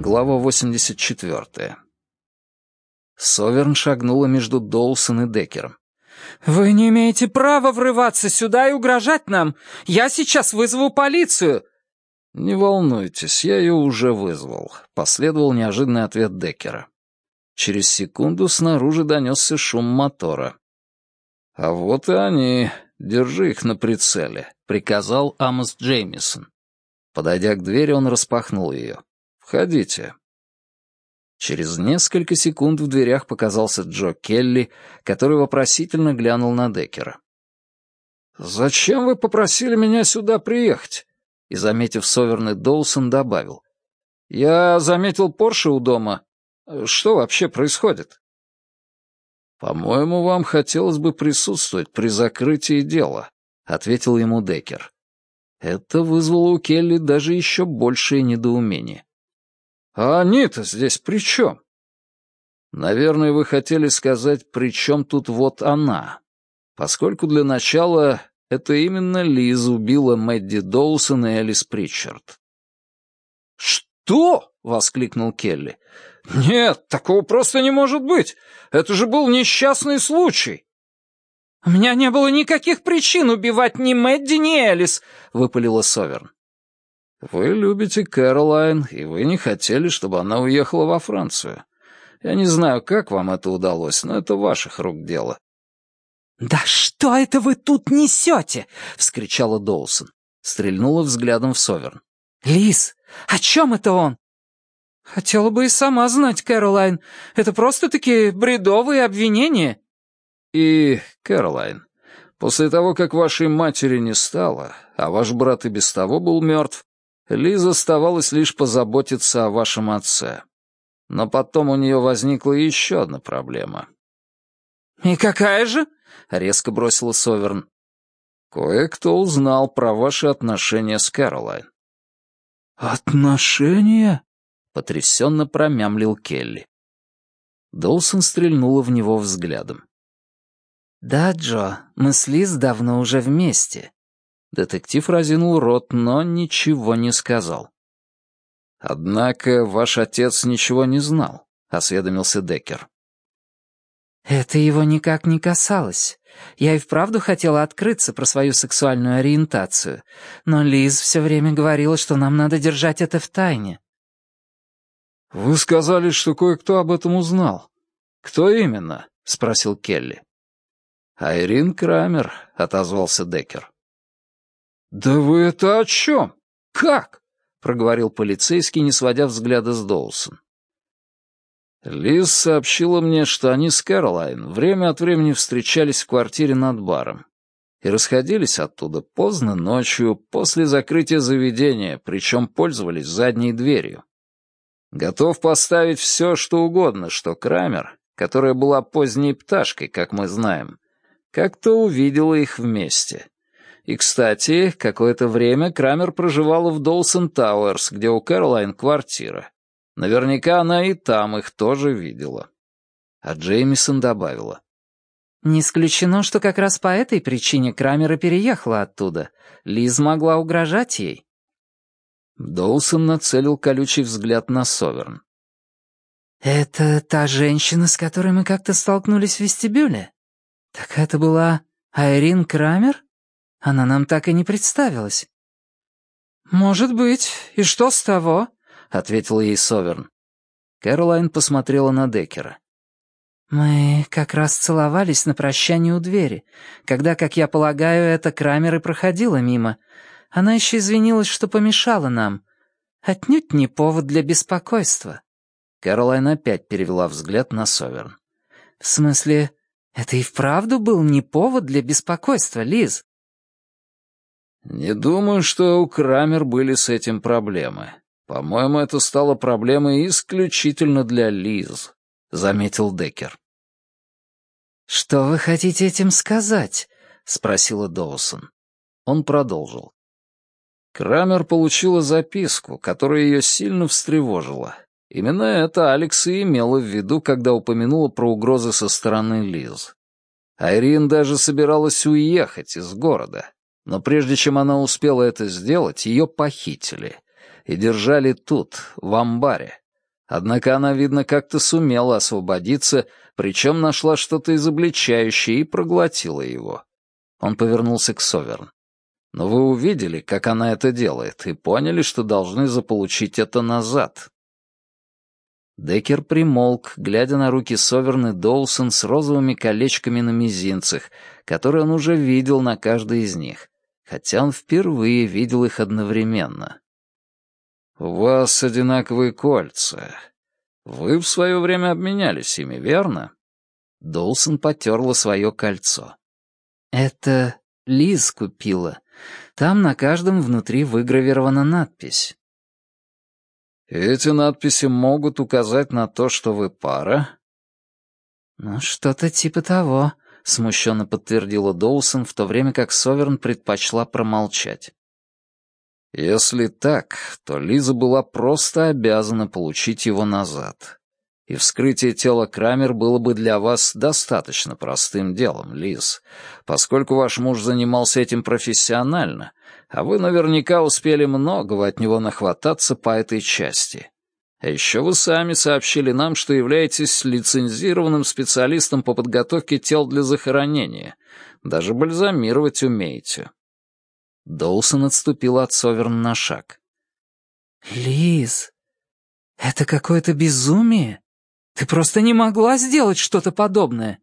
Глава 84. Соверн шагнула между Доусон и Деккером. «Вы не имеете права врываться сюда и угрожать нам! Я сейчас вызову полицию!» «Не волнуйтесь, я ее уже вызвал», — последовал неожиданный ответ Деккера. Через секунду снаружи донесся шум мотора. «А вот и они. Держи их на прицеле», — приказал Амос Джеймисон. Подойдя к двери, он распахнул ее. «Входите». Через несколько секунд в дверях показался Джо Келли, который вопросительно глянул на Деккера. «Зачем вы попросили меня сюда приехать?» И, заметив Соверн Доусон, добавил. «Я заметил Порше у дома. Что вообще происходит?» «По-моему, вам хотелось бы присутствовать при закрытии дела», — ответил ему Деккер. Это вызвало у Келли даже еще большее недоумение. «А они-то здесь при чем?» «Наверное, вы хотели сказать, при чем тут вот она?» Поскольку для начала это именно Лиз убила Мэдди Доусон и Элис Притчард. «Что?» — воскликнул Келли. «Нет, такого просто не может быть! Это же был несчастный случай!» «У меня не было никаких причин убивать ни Мэдди, ни Элис», — выпалила Соверн. «Вы любите Кэролайн, и вы не хотели, чтобы она уехала во Францию. Я не знаю, как вам это удалось, но это ваших рук дело». «Да что это вы тут несете?» — вскричала Доусон. Стрельнула взглядом в Соверн. «Лис, о чем это он?» «Хотела бы и сама знать, Кэролайн. Это просто-таки бредовые обвинения». И, Кэролайн, после того, как вашей матери не стало, а ваш брат и без того был мертв, Лиза оставалось лишь позаботиться о вашем отце. Но потом у нее возникла еще одна проблема. «И какая же?» — резко бросила Соверн. «Кое-кто узнал про ваши отношения с Кэролайн». «Отношения?» — потрясенно промямлил Келли. Доусон стрельнула в него взглядом. «Да, Джо, мы с Лиз давно уже вместе». Детектив разинул рот, но ничего не сказал. «Однако ваш отец ничего не знал», — осведомился Деккер. «Это его никак не касалось. Я и вправду хотела открыться про свою сексуальную ориентацию, но Лиз все время говорила, что нам надо держать это в тайне». «Вы сказали, что кое-кто об этом узнал. Кто именно?» — спросил Келли. «Айрин Крамер», — отозвался Деккер. «Да вы это о чем? Как?» — проговорил полицейский, не сводя взгляда с Доусон. Лиз сообщила мне, что они с Кэролайн время от времени встречались в квартире над баром и расходились оттуда поздно ночью после закрытия заведения, причем пользовались задней дверью. Готов поставить все, что угодно, что Крамер, которая была поздней пташкой, как мы знаем, как-то увидела их вместе. И, кстати, какое-то время Крамер проживала в Доусон Тауэрс, где у Кэролайн квартира. Наверняка она и там их тоже видела. А Джеймисон добавила. «Не исключено, что как раз по этой причине Крамера переехала оттуда. Лиз могла угрожать ей». Доусон нацелил колючий взгляд на Соверн. «Это та женщина, с которой мы как-то столкнулись в вестибюле?» «Так это была Айрин Крамер? Она нам так и не представилась». «Может быть. И что с того?» — ответил ей Соверн. Кэролайн посмотрела на Деккера. «Мы как раз целовались на прощание у двери, когда, как я полагаю, эта Крамер и проходила мимо. Она еще извинилась, что помешала нам. Отнюдь не повод для беспокойства». Кэролайн опять перевела взгляд на Соверн. «В смысле, это и вправду был не повод для беспокойства, Лиз. Не думаю, что у Крамер были с этим проблемы. По-моему, это стало проблемой исключительно для Лиз, заметил Деккер. Что вы хотите этим сказать? спросила Доусон. Он продолжил. Крамер получила записку, которая ее сильно встревожила. Именно это Алекс и имела в виду, когда упомянула про угрозы со стороны Лиз. Айрин даже собиралась уехать из города, но прежде чем она успела это сделать, ее похитили и держали тут, в амбаре, Однако она, видно, как-то сумела освободиться, причем нашла что-то изобличающее и проглотила его. Он повернулся к Соверн. «Но вы увидели, как она это делает, и поняли, что должны заполучить это назад». Деккер примолк, глядя на руки Соверн и Доусон с розовыми колечками на мизинцах, которые он уже видел на каждой из них, хотя он впервые видел их одновременно. «У вас одинаковые кольца. Вы в свое время обменялись ими, верно?» Доусон потерла свое кольцо. «Это Лиз купила. Там на каждом внутри выгравирована надпись». «Эти надписи могут указать на то, что вы пара?» «Ну, что-то типа того», — смущенно подтвердила Доусон, в то время как Соверн предпочла промолчать. Если так, то Лиза была просто обязана получить его назад. И вскрытие тела Крамер было бы для вас достаточно простым делом, Лиз, поскольку ваш муж занимался этим профессионально, а вы наверняка успели многого от него нахвататься по этой части. А еще вы сами сообщили нам, что являетесь лицензированным специалистом по подготовке тел для захоронения. Даже бальзамировать умеете. Доусон отступил от Соверн на шаг. «Лиз, это какое-то безумие. Ты просто не могла сделать что-то подобное».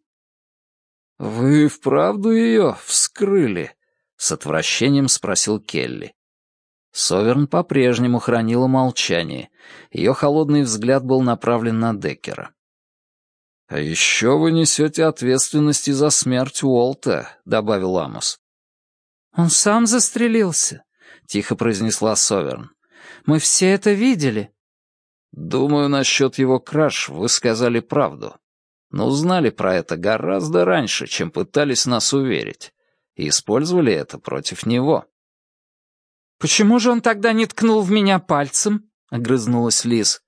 «Вы вправду ее вскрыли?» — с отвращением спросил Келли. Соверн по-прежнему хранила молчание. Ее холодный взгляд был направлен на Деккера. «А еще вы несете ответственность и за смерть Уолта», — добавил Амос. «Он сам застрелился», — тихо произнесла Соверн. «Мы все это видели». «Думаю, насчет его краж вы сказали правду. Но узнали про это гораздо раньше, чем пытались нас уверить, и использовали это против него». «Почему же он тогда не ткнул в меня пальцем?» — огрызнулась Лиз.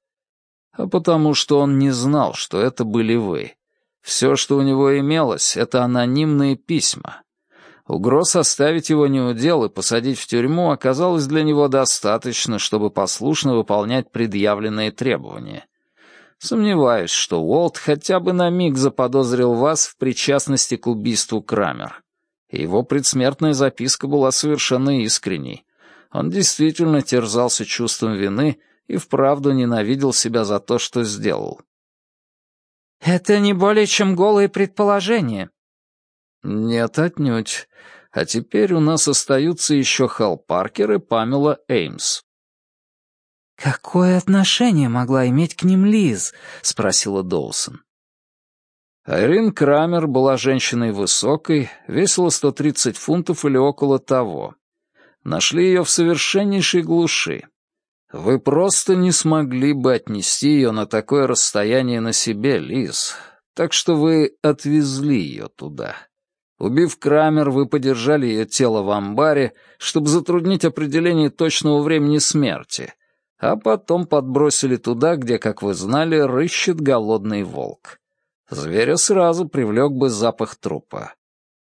«А потому что он не знал, что это были вы. Все, что у него имелось, — это анонимные письма, Угроз оставить его неудел и посадить в тюрьму оказалось для него достаточно, чтобы послушно выполнять предъявленные требования. Сомневаюсь, что Уолт хотя бы на миг заподозрил вас в причастности к убийству Крамер. Его предсмертная записка была совершенно искренней. Он действительно терзался чувством вины и вправду ненавидел себя за то, что сделал. «Это не более чем голые предположения», «Нет, отнюдь. А теперь у нас остаются еще Хал Паркер и Памела Эймс». «Какое отношение могла иметь к ним Лиз?» — спросила Доусон. Айрин Крамер была женщиной высокой, весила 130 фунтов или около того. Нашли ее в совершеннейшей глуши. Вы просто не смогли бы отнести ее на такое расстояние на себе, Лиз, так что вы отвезли ее туда. Убив Крамер, вы подержали ее тело в амбаре, чтобы затруднить определение точного времени смерти, а потом подбросили туда, где, как вы знали, рыщет голодный волк. Зверя сразу привлек бы запах трупа.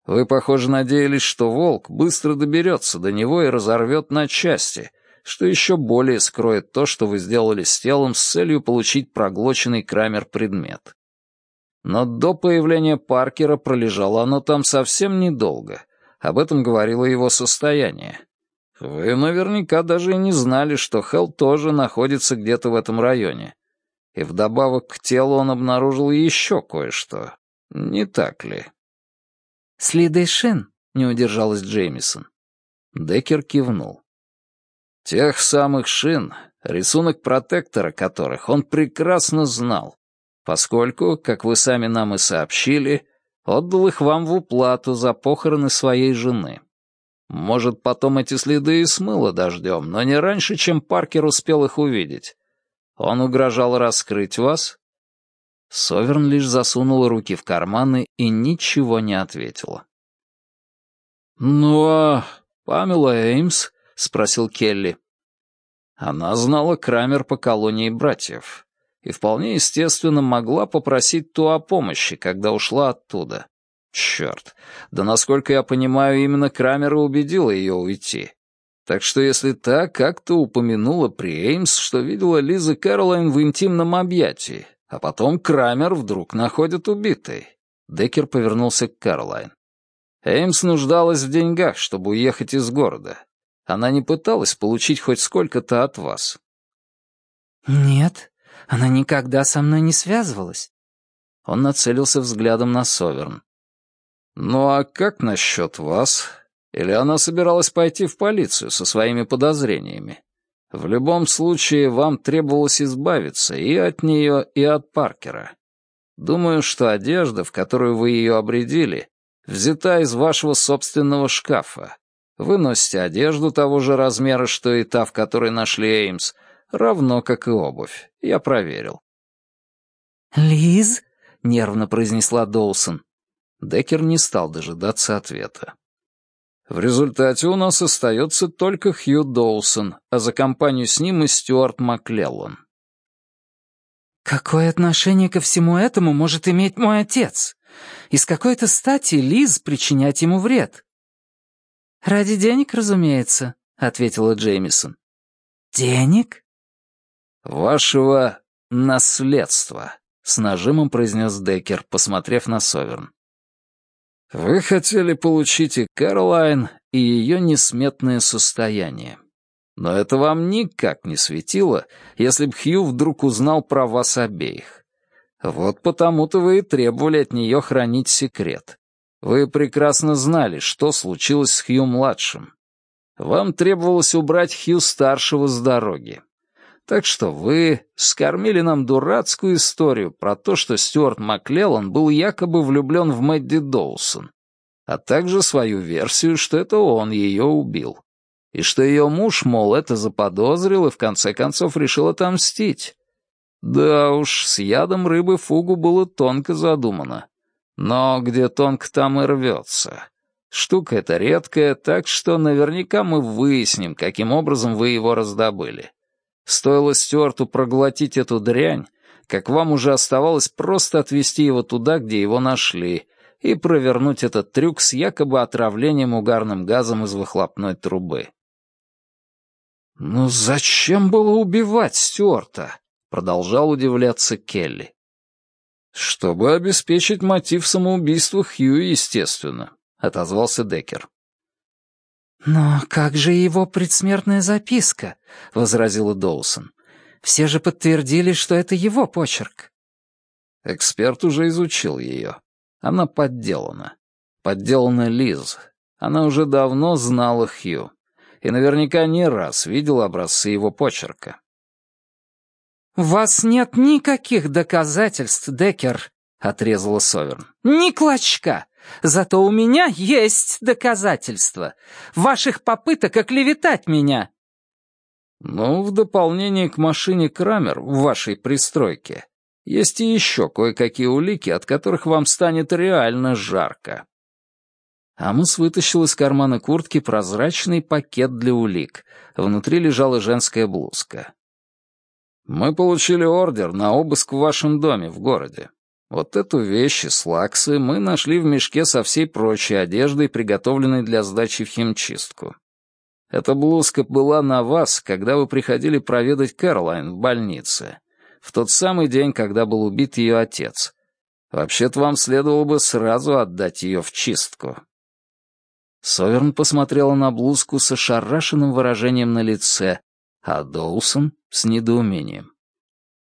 Вы, похоже, надеялись, что волк быстро доберется до него и разорвет на части, что еще более скроет то, что вы сделали с телом с целью получить проглоченный Крамер предмет. Но до появления Паркера пролежало оно там совсем недолго. Об этом говорило его состояние. Вы наверняка даже и не знали, что Хелл тоже находится где-то в этом районе. И вдобавок к телу он обнаружил еще кое-что. Не так ли? «Следы шин», — не удержалась Джеймисон. Деккер кивнул. Тех самых шин, рисунок протектора которых он прекрасно знал поскольку, как вы сами нам и сообщили, отдал их вам в уплату за похороны своей жены. Может, потом эти следы и смыло дождем, но не раньше, чем Паркер успел их увидеть. Он угрожал раскрыть вас?» Соверн лишь засунула руки в карманы и ничего не ответила. «Ну а Памела Эймс?» — спросил Келли. Она знала Крамер по колонии братьев и вполне естественно могла попросить ту о помощи, когда ушла оттуда. Черт, да насколько я понимаю, именно Крамера убедила ее уйти. Так что если та как-то упомянула при Эймс, что видела Лиза Кэролайн в интимном объятии, а потом Крамер вдруг находит убитой. Деккер повернулся к Кэролайн. Эймс нуждалась в деньгах, чтобы уехать из города. Она не пыталась получить хоть сколько-то от вас. «Нет, она никогда со мной не связывалась». Он нацелился взглядом на Соверн. «Ну а как насчет вас? Или она собиралась пойти в полицию со своими подозрениями? В любом случае, вам требовалось избавиться и от нее, и от Паркера. Думаю, что одежда, в которую вы ее обредили, взята из вашего собственного шкафа. Вы носите одежду того же размера, что и та, в которой нашли Эймс, равно как и обувь. Я проверил. «Лиз?» — нервно произнесла Доусон. Деккер не стал дожидаться ответа. В результате у нас остается только Хью Доусон, а за компанию с ним и Стюарт Маклеллан. «Какое отношение ко всему этому может иметь мой отец? И с какой-то стати Лиз причинять ему вред?» «Ради денег, разумеется», — ответила Джеймисон. «Денег?» «Вашего наследства», — с нажимом произнес Деккер, посмотрев на Соверн. Вы хотели получить и Кэролайн, и ее несметное состояние. Но это вам никак не светило, если б Хью вдруг узнал про вас обеих. Вот потому-то вы и требовали от нее хранить секрет. Вы прекрасно знали, что случилось с Хью-младшим. Вам требовалось убрать Хью-старшего с дороги. Так что вы скормили нам дурацкую историю про то, что Стюарт Маклеллан был якобы влюблен в Мэдди Доусон, а также свою версию, что это он ее убил. И что ее муж, мол, это заподозрил и в конце концов решил отомстить. Да уж, с ядом рыбы фугу было тонко задумано. Но где тонко, там и рвется. Штука эта редкая, так что наверняка мы выясним, каким образом вы его раздобыли. Стоило Стюарту проглотить эту дрянь, как вам уже оставалось просто отвезти его туда, где его нашли, и провернуть этот трюк с якобы отравлением угарным газом из выхлопной трубы. «Ну зачем было убивать Стюарта?» — продолжал удивляться Келли. «Чтобы обеспечить мотив самоубийства Хью, естественно», — отозвался Деккер. «Но как же его предсмертная записка?» — возразила Доусон. «Все же подтвердили, что это его почерк». Эксперт уже изучил ее. Она подделана. Подделана Лиз. Она уже давно знала Хью. И наверняка не раз видела образцы его почерка. «У вас нет никаких доказательств, Деккер», — отрезала Соверн. «Ни клочка. Зато у меня есть доказательства. Ваших попыток оклеветать меня». «Ну, в дополнение к машине Крамер в вашей пристройке есть и еще кое-какие улики, от которых вам станет реально жарко». Амос вытащил из кармана куртки прозрачный пакет для улик. Внутри лежала женская блузка. «Мы получили ордер на обыск в вашем доме в городе. Вот эту вещь из лаксы мы нашли в мешке со всей прочей одеждой, приготовленной для сдачи в химчистку. Эта блузка была на вас, когда вы приходили проведать Кэролайн в больнице, в тот самый день, когда был убит ее отец. Вообще-то вам следовало бы сразу отдать ее в чистку». Соверн посмотрела на блузку с ошарашенным выражением на лице, а Доусон — с недоумением.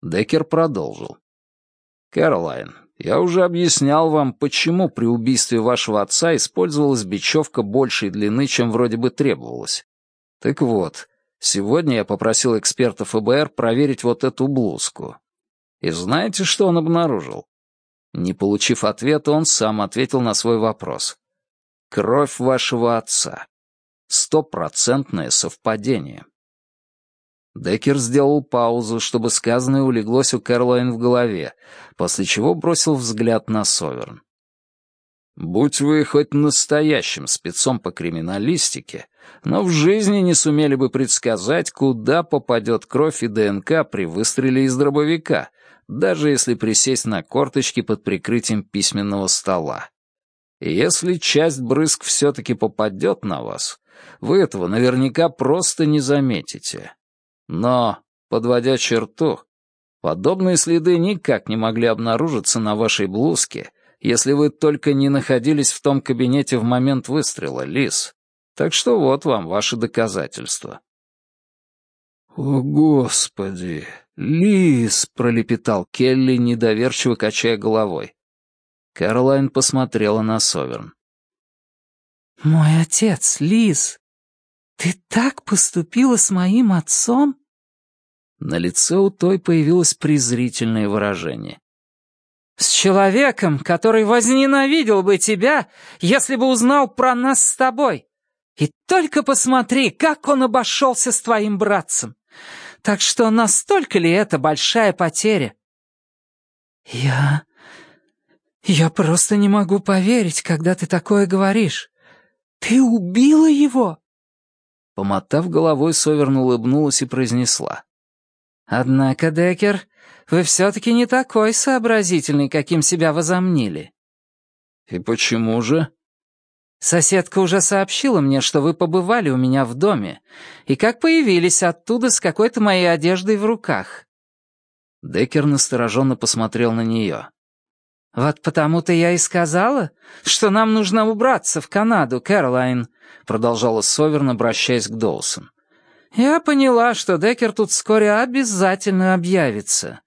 Деккер продолжил. «Кэролайн, я уже объяснял вам, почему при убийстве вашего отца использовалась бечевка большей длины, чем вроде бы требовалось. Так вот, сегодня я попросил эксперта ФБР проверить вот эту блузку. И знаете, что он обнаружил? Не получив ответа, он сам ответил на свой вопрос. Кровь вашего отца. Стопроцентное совпадение. Деккер сделал паузу, чтобы сказанное улеглось у Кэролайн в голове, после чего бросил взгляд на Соверн. «Будь вы хоть настоящим спецом по криминалистике, но в жизни не сумели бы предсказать, куда попадет кровь и ДНК при выстреле из дробовика, даже если присесть на корточки под прикрытием письменного стола. Если часть брызг все-таки попадет на вас, вы этого наверняка просто не заметите. Но, подводя черту, подобные следы никак не могли обнаружиться на вашей блузке, если вы только не находились в том кабинете в момент выстрела, Лис. Так что вот вам ваши доказательства». «О, Господи! Лис!» — пролепетал Келли, недоверчиво качая головой. Кэролайн посмотрела на Соверн. «Мой отец, Лиз, ты так поступила с моим отцом?» На лице у той появилось презрительное выражение. «С человеком, который возненавидел бы тебя, если бы узнал про нас с тобой. И только посмотри, как он обошелся с твоим братцем. Так что настолько ли это большая потеря?» «Я... я просто не могу поверить, когда ты такое говоришь. Ты убила его?» Помотав головой, Соверн улыбнулась и произнесла. «Однако, Деккер, вы все-таки не такой сообразительный, каким себя возомнили». «И почему же?» «Соседка уже сообщила мне, что вы побывали у меня в доме, и как появились оттуда с какой-то моей одеждой в руках». Деккер настороженно посмотрел на нее. «Вот потому-то я и сказала, что нам нужно убраться в Канаду, Кэролайн», продолжала Соверн, обращаясь к Доусон. «Я поняла, что Деккер тут вскоре обязательно объявится».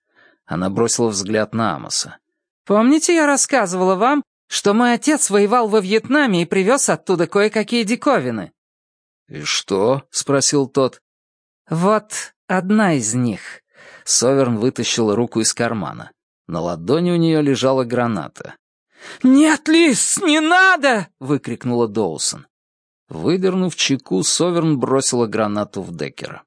Она бросила взгляд на Амоса. «Помните, я рассказывала вам, что мой отец воевал во Вьетнаме и привез оттуда кое-какие диковины?» «И что?» — спросил тот. «Вот одна из них». Соверн вытащила руку из кармана. На ладони у нее лежала граната. «Нет, Лис, не надо!» — выкрикнула Доусон. Выдернув чеку, Соверн бросила гранату в Деккера.